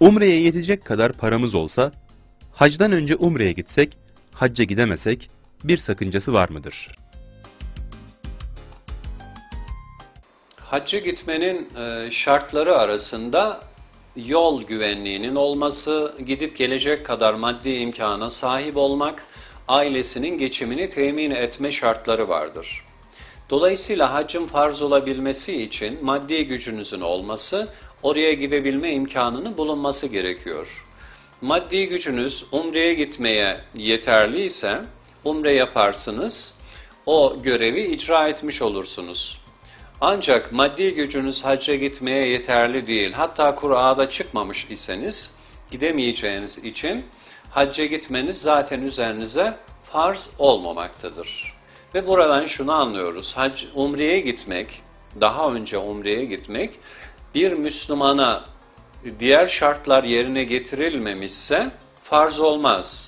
Umre'ye yetecek kadar paramız olsa, hacdan önce Umre'ye gitsek, hacca gidemesek bir sakıncası var mıdır? Hacca gitmenin e, şartları arasında yol güvenliğinin olması, gidip gelecek kadar maddi imkana sahip olmak, ailesinin geçimini temin etme şartları vardır. Dolayısıyla haccın farz olabilmesi için maddi gücünüzün olması, oraya gidebilme imkanının bulunması gerekiyor. Maddi gücünüz umreye gitmeye yeterliyse, umre yaparsınız, o görevi icra etmiş olursunuz. Ancak maddi gücünüz hacca gitmeye yeterli değil, hatta Kur'a'da çıkmamış iseniz, gidemeyeceğiniz için hacca gitmeniz zaten üzerinize farz olmamaktadır. Ve buradan şunu anlıyoruz, hac, umreye gitmek, daha önce umreye gitmek, bir Müslümana diğer şartlar yerine getirilmemişse farz olmaz.